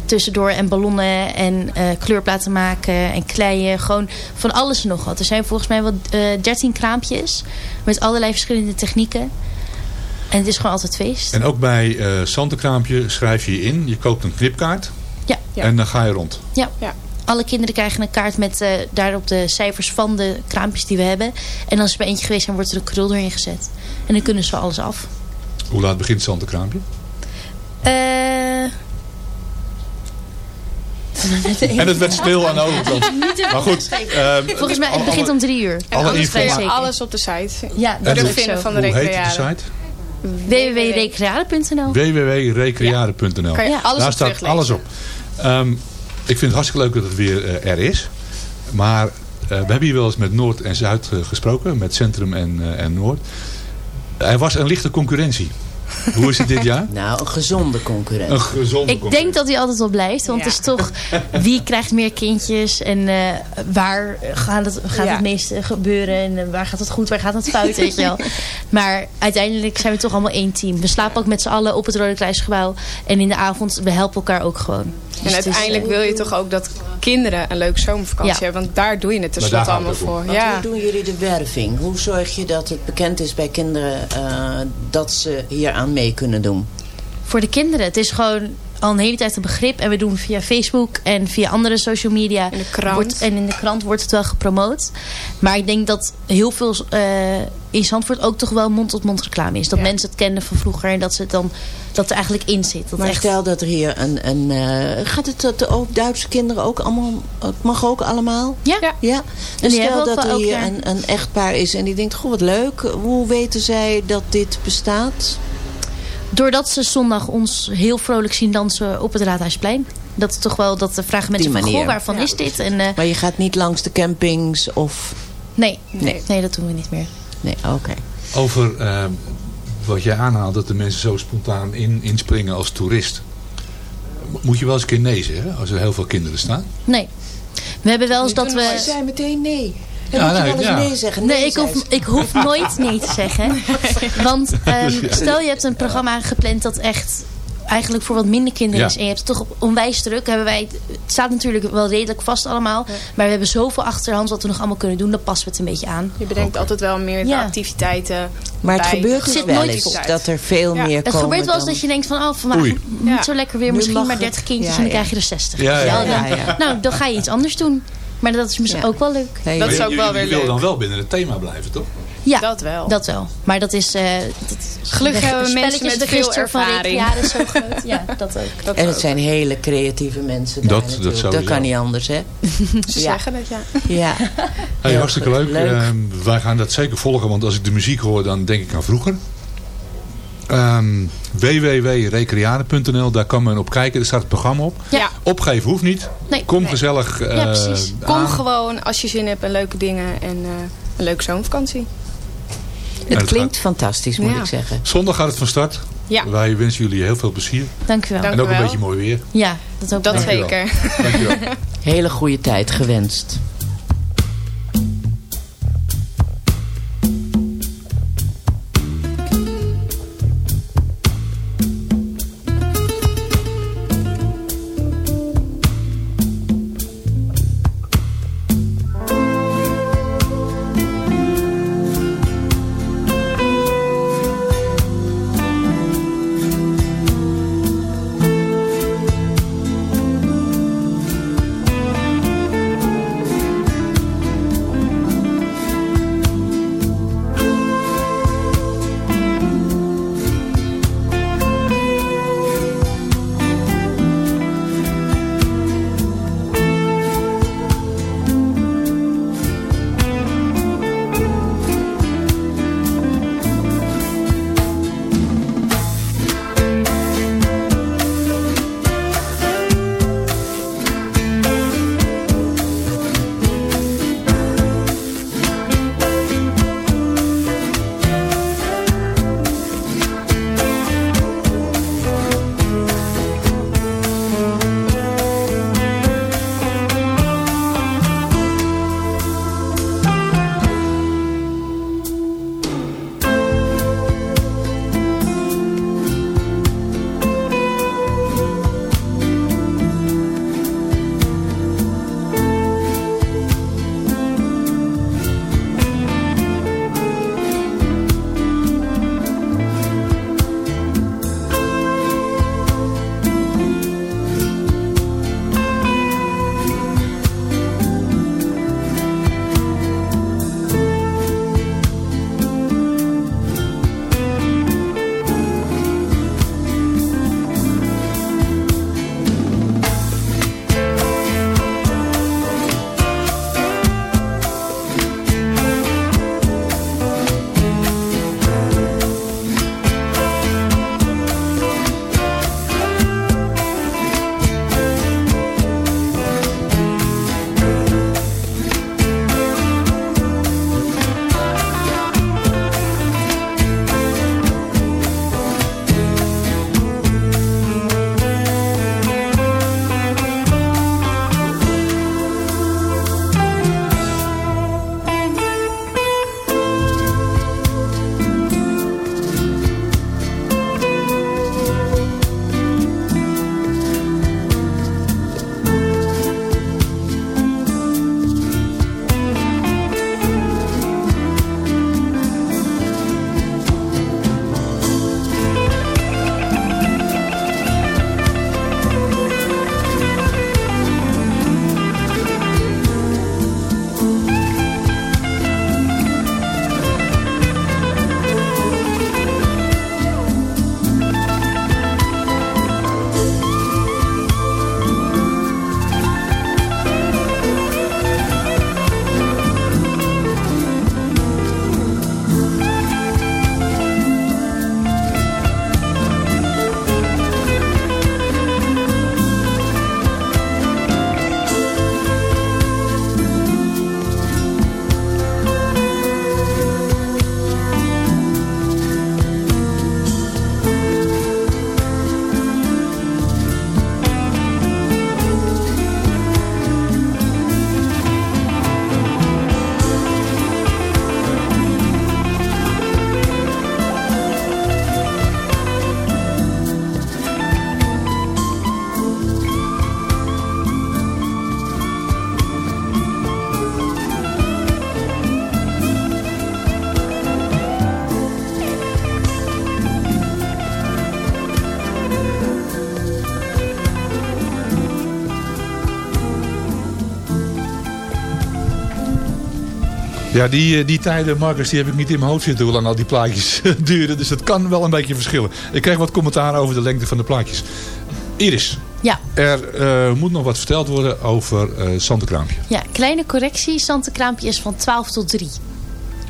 tussendoor en ballonnen en eh, kleurplaten maken en kleien. Gewoon van alles en nog wat. Er zijn volgens mij wel eh 13 kraampjes met allerlei verschillende technieken. En het is gewoon altijd feest. En ook bij eh Zantekraampje schrijf je je in. Je koopt een knipkaart Ja. Ja. en dan ga je rond. Ja. Ja. Alle kinderen krijgen een kaart met eh, daarop de cijfers van de kraampjes die we hebben. En als ze bij eentje geweest zijn, wordt er een krul erin gezet. En dan kunnen ze alles af. Hoe laat begint Zantekraampje? Eh En het werd stil aan de overkant. Maar goed, ehm, Volgens mij, het begint om drie uur. En Alle alles, alles op de site. Ja, dat is de- vinden zo. van de hoe heet recrearen. de site? www.recreade.nl Ja. Daar staat alles op. Ehm, ik vind het hartstikke leuk dat het weer eh, er is. Maar eh, we hebben hier wel eens met Noord en Zuid eh, gesproken. Met Centrum en, eh, en Noord. Er was een lichte concurrentie. Hoe is het dit jaar? Nou, een gezonde concurrent. Een gezonde Ik denk dat hij altijd wel blijft. Want Ja. het is toch wie krijgt meer kindjes. En eh, waar gaat, het, gaat Ja. het meeste gebeuren. En eh, waar gaat het goed, waar gaat het fout. weet je wel. Maar uiteindelijk zijn we toch allemaal één team. We slapen ook met z'n allen op het Rode Kruisgebouw. En in de avond, we helpen elkaar ook gewoon. En het is, uiteindelijk eh, wil je toch ook dat kinderen een leuke zomervakantie Ja. hebben. Want daar doe je het tenslotte allemaal voor. Ja. hoe doen jullie de werving? Hoe zorg je dat het bekend is bij kinderen eh, dat ze hier aan mee kunnen doen? voor de kinderen. Het is gewoon al een hele tijd een begrip. En we doen via Facebook en via andere social media. In de krant. Wordt, en in de krant wordt het wel gepromoot. Maar ik denk dat heel veel eh, in Zandvoort ook toch wel mond-tot-mond reclame is. Dat Ja. mensen het kennen van vroeger. En dat, ze het dan, dat er eigenlijk in zit. Dat maar echt, stel dat er hier een... een eh, gaat het dat de ook Duitse kinderen ook allemaal... Het mag ook allemaal? ja. Ja. En stel dat er wel hier een, een echtpaar is en die denkt... Goh, wat leuk. Hoe weten zij dat dit bestaat? Doordat ze zondag ons heel vrolijk zien dansen op het Raadhuisplein. Dat is toch wel, dat vragen mensen Die van, manier. goh, waarvan Ja. is dit? En, eh, Maar je gaat niet langs de campings of... nee, Nee. nee. dat doen we niet meer. Nee, oké. Over eh, wat jij aanhaalt, dat de mensen zo spontaan in, inspringen als toerist. Moet je wel eens een keer nee zeggen, als er heel veel kinderen staan? Nee. We hebben wel eens dat we... Ze zei meteen nee. Dan Ja, moet je nee, wel eens ja. nee zeggen. Nee, ik hoef, ik hoef nooit nee te zeggen. Want ehm, stel je hebt een programma gepland dat echt eigenlijk voor wat minder kinderen Ja. is. En je hebt het toch op onwijs druk. Hebben wij, het staat natuurlijk wel redelijk vast allemaal. Maar we hebben zoveel achterhand wat we nog allemaal kunnen doen. Dan passen we het een beetje aan. Je bedenkt altijd wel meer de Ja. activiteiten. Maar het bij. gebeurt dus Zit wel nooit eens dat er veel Ja. meer Het komen gebeurt wel eens dan- dat je denkt van... Oh, vandaag zo lekker weer. Nu Misschien maar het. 30 kindjes Ja, en dan krijg je er 60. Ja, ja, dan- ja, ja. Nou, dan ga je iets anders doen. Maar dat is misschien Ja. ook wel leuk. Nee, Dat je- is ook wel weer Je wil leuk. dan wel binnen het thema blijven, toch? Ja, Dat wel. dat wel. Maar dat is... eh dat- Gelukkig hebben we mensen met de veel register van ervaring. Ja, dat is zo groot. Ja, dat ook. Dat En het ook. zijn hele creatieve mensen daar Dat- dat dat kan niet anders, hè? Ze Ja. zeggen dat, ja. Ja. Hey, hartstikke leuk. Leuk. Ehm, wij gaan dat zeker volgen, want als ik de muziek hoor, dan denk ik aan vroeger. Ehm www.recreade.nl, daar kan men op kijken. Er staat het programma op. Ja. Opgeven hoeft niet. Nee. Kom Nee. gezellig eh, Ja, precies. Kom aan. gewoon als je zin hebt en leuke dingen en eh, een leuke zomervakantie. Het het klinkt fantastisch, moet Ja. ik zeggen. Zondag gaat het van start. Ja. Wij wensen jullie heel veel plezier. Dank u wel. Dank en ook een beetje mooi weer. Ja, dat ook Dat wel. Dankjewel. zeker. Dankjewel. Hele goede tijd gewenst. Ja, die, eh, die tijden, Marcus, die heb ik niet in mijn hoofd zitten hoe lang al die plaatjes duren. Dus dat kan wel een beetje verschillen. Ik krijg wat commentaar over de lengte van de plaatjes. Iris, Ja. er eh, moet nog wat verteld worden over eh Santekraampje. Ja, kleine correctie. Santekraampje is van 12 tot 3.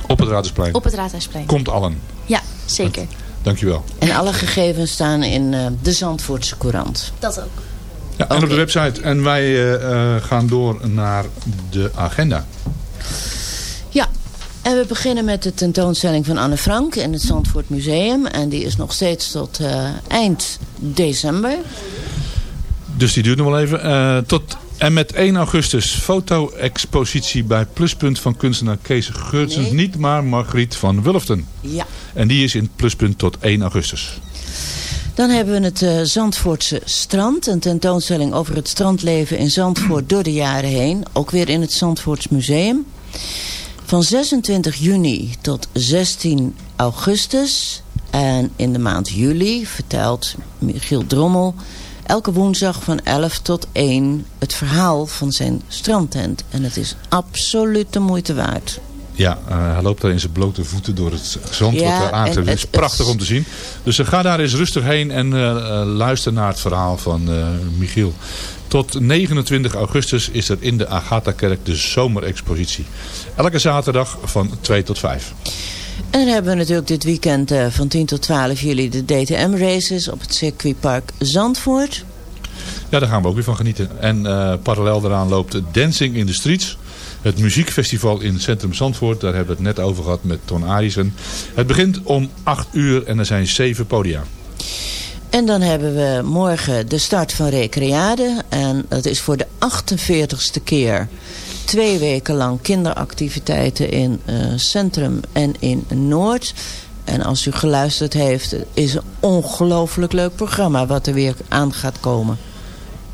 Op het Radersplein. Op het Raadhuisplein. Komt allen. Ja, zeker. Dankjewel. En alle gegevens staan in eh, de Zandvoortse Courant. Dat ook. Ja, en op de website. En wij gaan door naar de agenda. En we beginnen met de tentoonstelling van Anne Frank in het Zandvoort Museum. En die is nog steeds tot eh, eind december. Dus die duurt nog wel even. Eh, tot en met 1 augustus foto-expositie bij Pluspunt van kunstenaar Kees Geurtsens. Nee. Niet maar Margriet van Wulften. Ja. En die is in Pluspunt tot 1 augustus. Dan hebben we het eh, Zandvoortse strand. Een tentoonstelling over het strandleven in Zandvoort door de jaren heen. Ook weer in het Zandvoorts Museum. Van 26 juni tot 16 augustus. En in de maand juli vertelt Michiel Drommel... elke woensdag van 11 tot 1 het verhaal van zijn strandtent. En het is absoluut de moeite waard. Ja, eh, hij loopt daar in zijn blote voeten door het zand Ja, wat aan en te. Het is prachtig om te zien. Dus eh, ga daar eens rustig heen en eh, luister naar het verhaal van Michiel. Tot 29 augustus is er in de Agatha-kerk de zomerexpositie. Elke zaterdag van 2 tot 5. En dan hebben we natuurlijk dit weekend eh, van 10 tot 12 juli de DTM races op het circuitpark Zandvoort. Ja, daar gaan we ook weer van genieten. En eh, parallel daaraan loopt Dancing in the Streets. Het muziekfestival in centrum Zandvoort. Daar hebben we het net over gehad met Ton Arisen. Het begint om 8 uur en er zijn 7 podia. En dan hebben we morgen de start van Recreade. En dat is voor de 48ste keer twee weken lang kinderactiviteiten in eh, Centrum en in Noord. En als u geluisterd heeft, is een ongelooflijk leuk programma wat er weer aan gaat komen.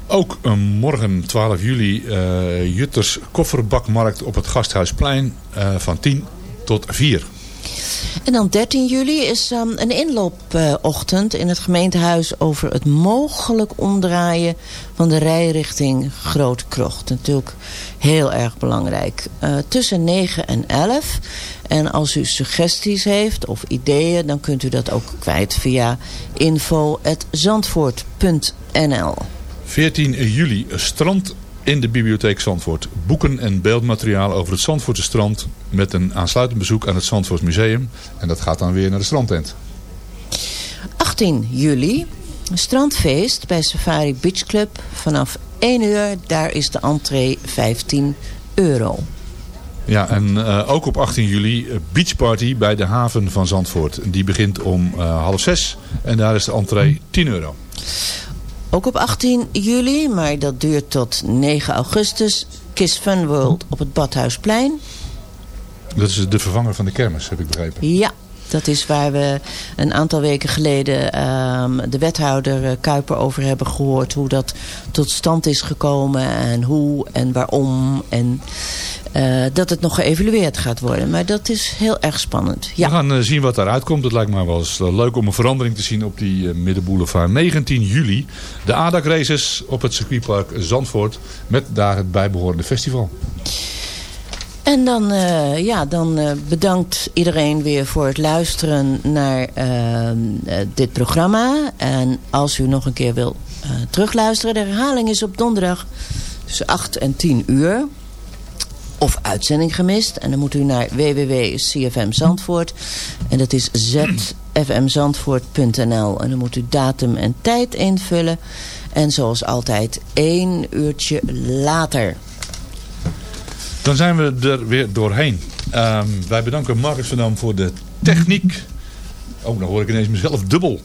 Ook eh, morgen 12 juli eh, Jutters kofferbakmarkt op het Gasthuisplein van 10 tot 4. En dan 13 juli is um, een inloopochtend in het gemeentehuis over het mogelijk omdraaien van de rijrichting Groot Krocht. Natuurlijk heel erg belangrijk. Eh, tussen 9 en 11. En als u suggesties heeft of ideeën, dan kunt u dat ook kwijt via info.zandvoort.nl 14 juli strand in de bibliotheek Zandvoort. Boeken en beeldmateriaal over het Zandvoortse strand met een aansluitend bezoek aan het Zandvoorts Museum. En dat gaat dan weer naar de strandtent. 18 juli, een strandfeest bij Safari Beach Club. Vanaf 1 uur, daar is de entree 15 euro. Ja, en eh, ook op 18 juli eh, beachparty bij de haven van Zandvoort. Die begint om eh, half zes en daar is de entree 10 euro. Ook op 18 juli, maar dat duurt tot 9 augustus... Kiss Fun World op het Badhuisplein. Dat is de vervanger van de kermis, heb ik begrepen. Ja, dat is waar we een aantal weken geleden ehm, de wethouder eh, Kuiper over hebben gehoord. Hoe dat tot stand is gekomen en hoe en waarom. En eh, dat het nog geëvalueerd gaat worden. Maar dat is heel erg spannend. Ja. We gaan eh, zien wat daaruit komt. Het lijkt me wel eens eh, leuk om een verandering te zien op die Middenboulevard. 19 juli, de ADAC races op het circuitpark Zandvoort. Met daar het bijbehorende festival. En dan, ja, dan bedankt iedereen weer voor het luisteren naar eh, eh, dit programma. En als u nog een keer wil terugluisteren, de herhaling is op donderdag tussen 8 en 10 uur. Of uitzending gemist. En dan moet u naar www.cfm Zandvoort. En dat is zfmzandvoort.nl. En dan moet u datum en tijd invullen. En zoals altijd één uurtje later. Dan zijn we er weer doorheen. Ehm, wij bedanken Marcus van Dam voor de techniek. Oh, dan hoor ik ineens mezelf dubbel.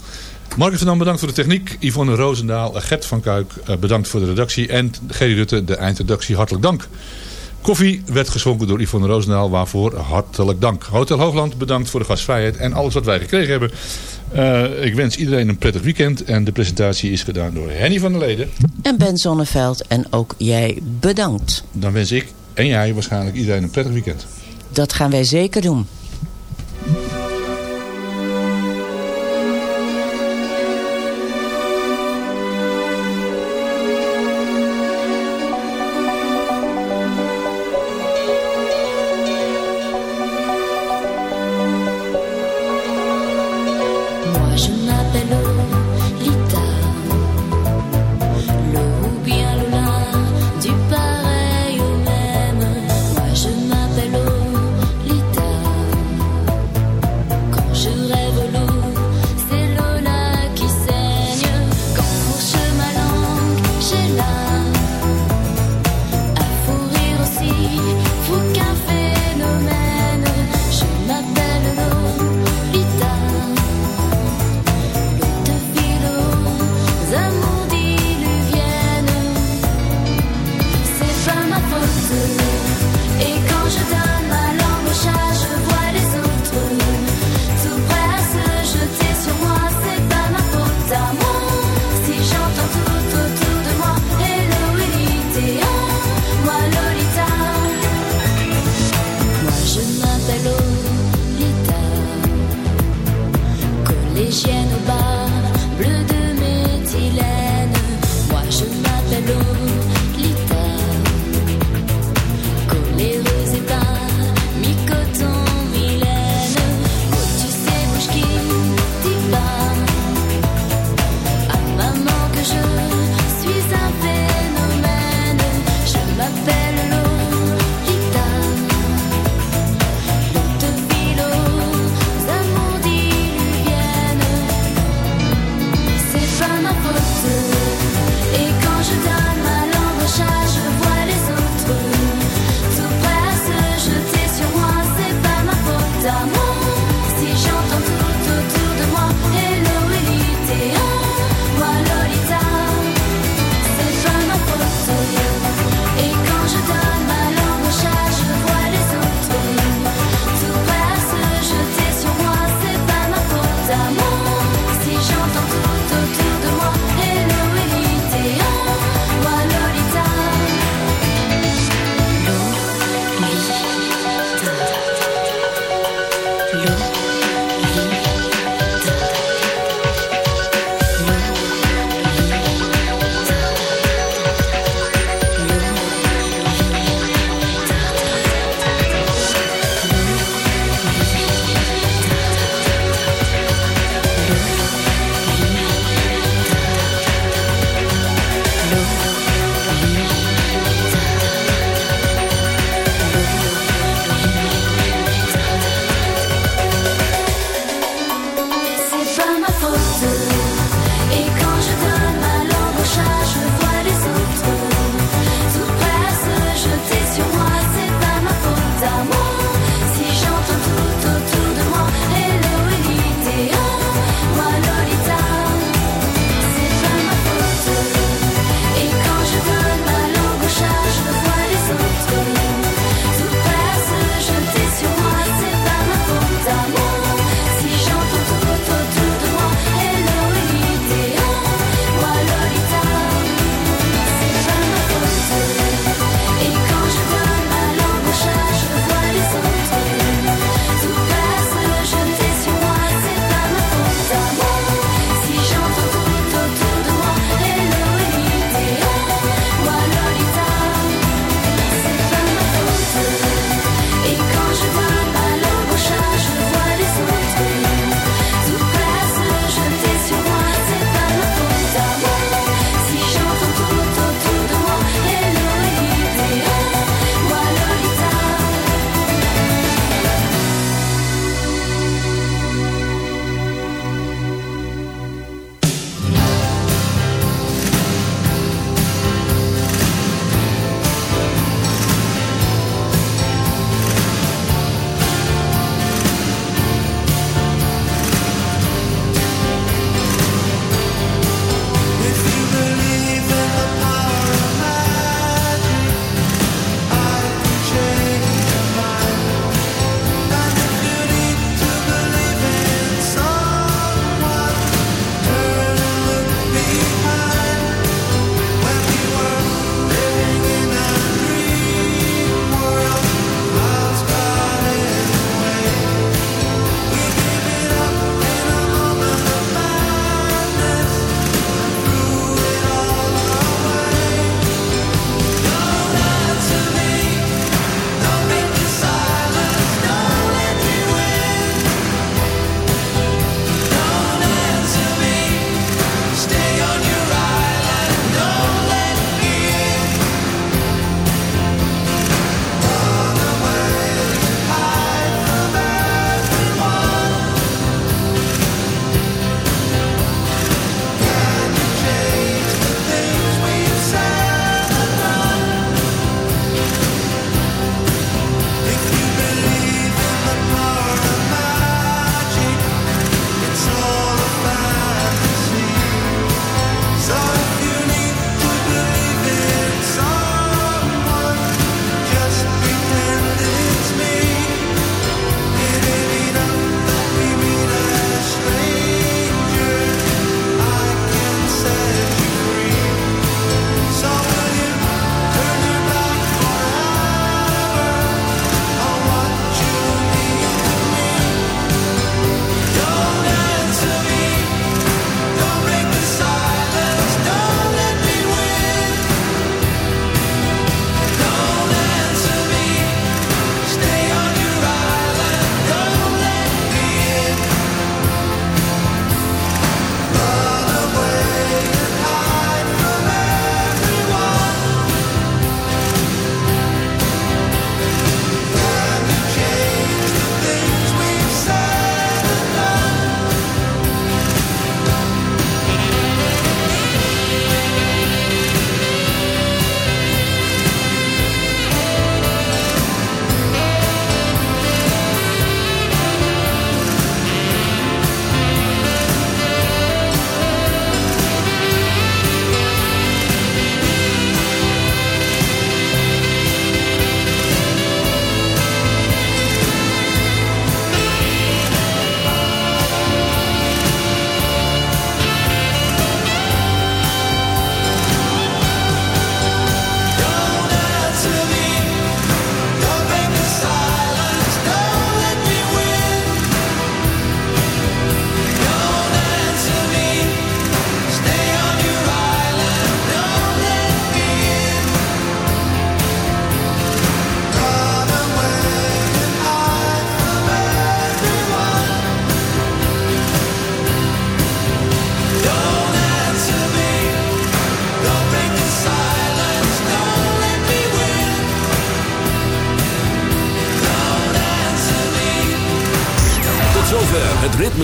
Marcus van Dam bedankt voor de techniek. Yvonne Roosendaal, Gert van Kuik eh, bedankt voor de redactie. En Gerry Rutte, de eindredactie, hartelijk dank. Koffie werd geschonken door Yvonne Roosendaal, waarvoor hartelijk dank. Hotel Hoogland bedankt voor de gastvrijheid en alles wat wij gekregen hebben. Eh, ik wens iedereen een prettig weekend. En de presentatie is gedaan door Henny van der Leden. En Ben Zonneveld en ook jij bedankt. Dan wens ik en jij waarschijnlijk iedereen een prettig weekend. Dat gaan wij zeker doen.